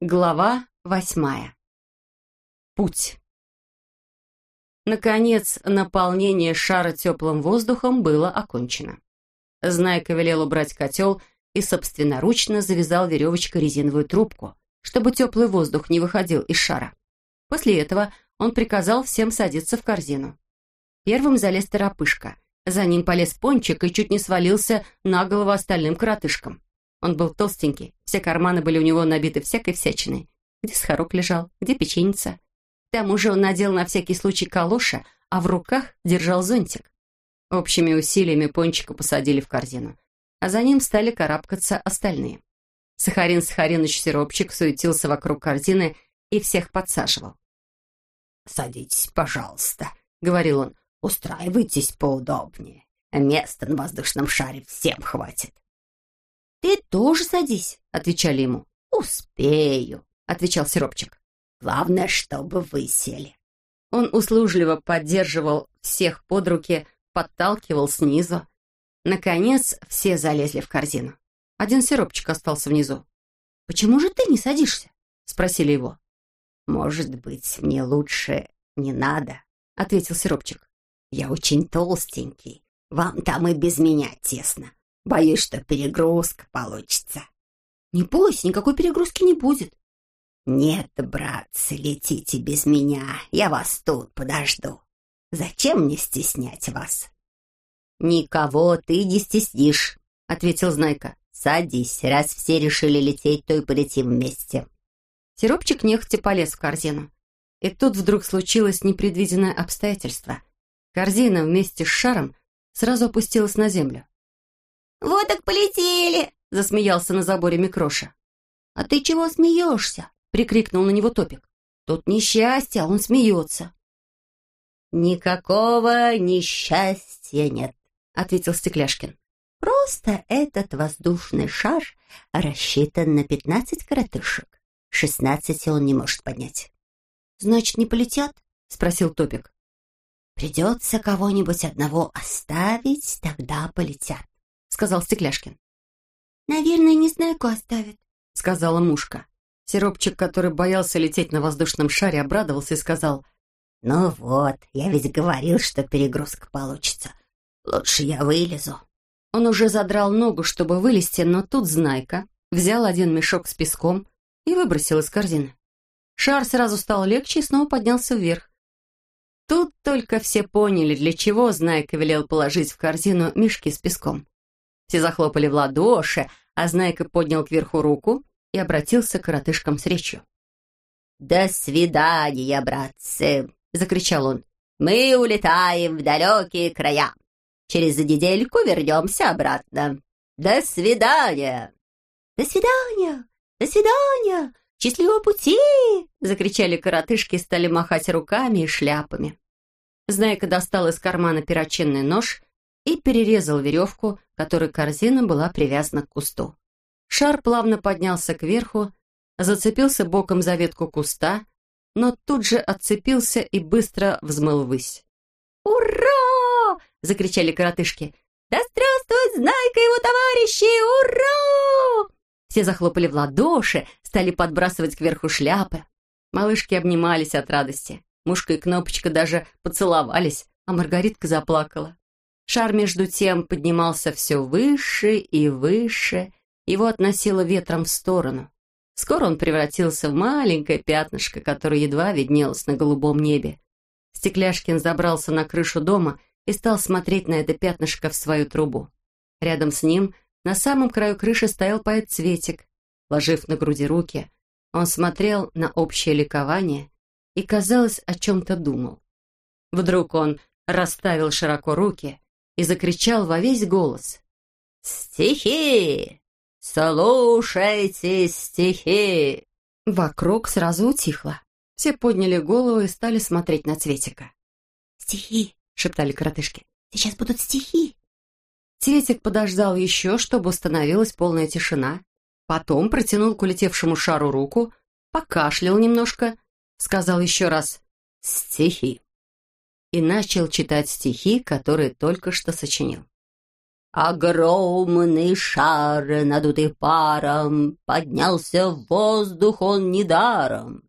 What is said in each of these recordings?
Глава восьмая. Путь. Наконец, наполнение шара теплым воздухом было окончено. Знайка велел убрать котел и собственноручно завязал веревочкой резиновую трубку, чтобы теплый воздух не выходил из шара. После этого он приказал всем садиться в корзину. Первым залез торопышка. За ним полез пончик и чуть не свалился на голову остальным коротышкам. Он был толстенький, все карманы были у него набиты всякой всячиной. Где сахарок лежал, где печеница. К тому же он надел на всякий случай калоши, а в руках держал зонтик. Общими усилиями Пончика посадили в корзину, а за ним стали карабкаться остальные. Сахарин Сахариныч Сиропчик суетился вокруг корзины и всех подсаживал. «Садитесь, пожалуйста», — говорил он, — «устраивайтесь поудобнее. Места на воздушном шаре всем хватит». «Ты тоже садись», — отвечали ему. «Успею», — отвечал Сиропчик. «Главное, чтобы вы сели». Он услужливо поддерживал всех под руки, подталкивал снизу. Наконец, все залезли в корзину. Один Сиропчик остался внизу. «Почему же ты не садишься?» — спросили его. «Может быть, мне лучше не надо», — ответил Сиропчик. «Я очень толстенький. Вам там и без меня тесно. Боюсь, что перегрузка получится. Не бойся, никакой перегрузки не будет. Нет, братцы, летите без меня. Я вас тут подожду. Зачем мне стеснять вас? Никого ты не стеснишь, ответил Знайка. Садись, раз все решили лететь, то и полетим вместе. Сиропчик нехотя полез в корзину. И тут вдруг случилось непредвиденное обстоятельство. Корзина вместе с шаром сразу опустилась на землю. «Вот так полетели!» — засмеялся на заборе Микроша. «А ты чего смеешься?» — прикрикнул на него Топик. «Тут несчастье, а он смеется». «Никакого несчастья нет», — ответил Стекляшкин. «Просто этот воздушный шар рассчитан на пятнадцать коротышек. Шестнадцати он не может поднять». «Значит, не полетят?» — спросил Топик. «Придется кого-нибудь одного оставить, тогда полетят сказал Стекляшкин. «Наверное, не знаю, кого оставит», — сказала мушка. Сиропчик, который боялся лететь на воздушном шаре, обрадовался и сказал, «Ну вот, я ведь говорил, что перегрузка получится. Лучше я вылезу». Он уже задрал ногу, чтобы вылезти, но тут Знайка взял один мешок с песком и выбросил из корзины. Шар сразу стал легче и снова поднялся вверх. Тут только все поняли, для чего Знайка велел положить в корзину мешки с песком. Все захлопали в ладоши, а Знайка поднял кверху руку и обратился к коротышкам с речью. «До свидания, братцы!» — закричал он. «Мы улетаем в далекие края. Через недельку вернемся обратно. До свидания!» «До свидания! До свидания! Счастливого пути!» — закричали коротышки и стали махать руками и шляпами. Знайка достал из кармана перочинный нож и перерезал веревку, которой корзина была привязана к кусту. Шар плавно поднялся кверху, зацепился боком за ветку куста, но тут же отцепился и быстро взмыл ввысь. «Ура!» — закричали коротышки. «Да здравствует Знайка его товарищи! Ура!» Все захлопали в ладоши, стали подбрасывать кверху шляпы. Малышки обнимались от радости. Мушка и Кнопочка даже поцеловались, а Маргаритка заплакала. Шар между тем поднимался все выше и выше, его относило ветром в сторону. Скоро он превратился в маленькое пятнышко, которое едва виднелось на голубом небе. Стекляшкин забрался на крышу дома и стал смотреть на это пятнышко в свою трубу. Рядом с ним, на самом краю крыши, стоял поэт Цветик. Ложив на груди руки, он смотрел на общее ликование и, казалось, о чем-то думал. Вдруг он расставил широко руки и закричал во весь голос. «Стихи! Слушайте стихи!» Вокруг сразу утихло. Все подняли голову и стали смотреть на Цветика. «Стихи!» — шептали коротышки. «Сейчас будут стихи!» Цветик подождал еще, чтобы установилась полная тишина. Потом протянул к улетевшему шару руку, покашлял немножко, сказал еще раз «Стихи!» И начал читать стихи, которые только что сочинил. Огромный шар, надутый паром, Поднялся в воздух он недаром.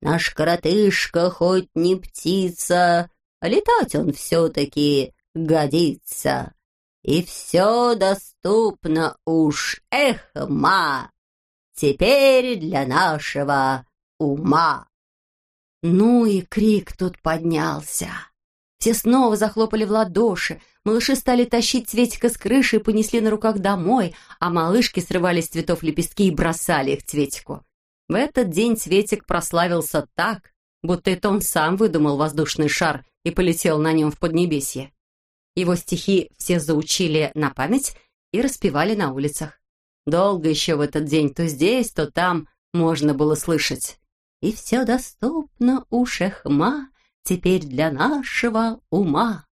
Наш коротышка хоть не птица, Летать он все-таки годится. И все доступно уж, эх, ма, Теперь для нашего ума. Ну и крик тут поднялся. Все снова захлопали в ладоши, малыши стали тащить Цветика с крыши и понесли на руках домой, а малышки срывали с цветов лепестки и бросали их Цветику. В этот день Цветик прославился так, будто это он сам выдумал воздушный шар и полетел на нем в Поднебесье. Его стихи все заучили на память и распевали на улицах. Долго еще в этот день то здесь, то там можно было слышать. И все доступно у шехма теперь для нашего ума.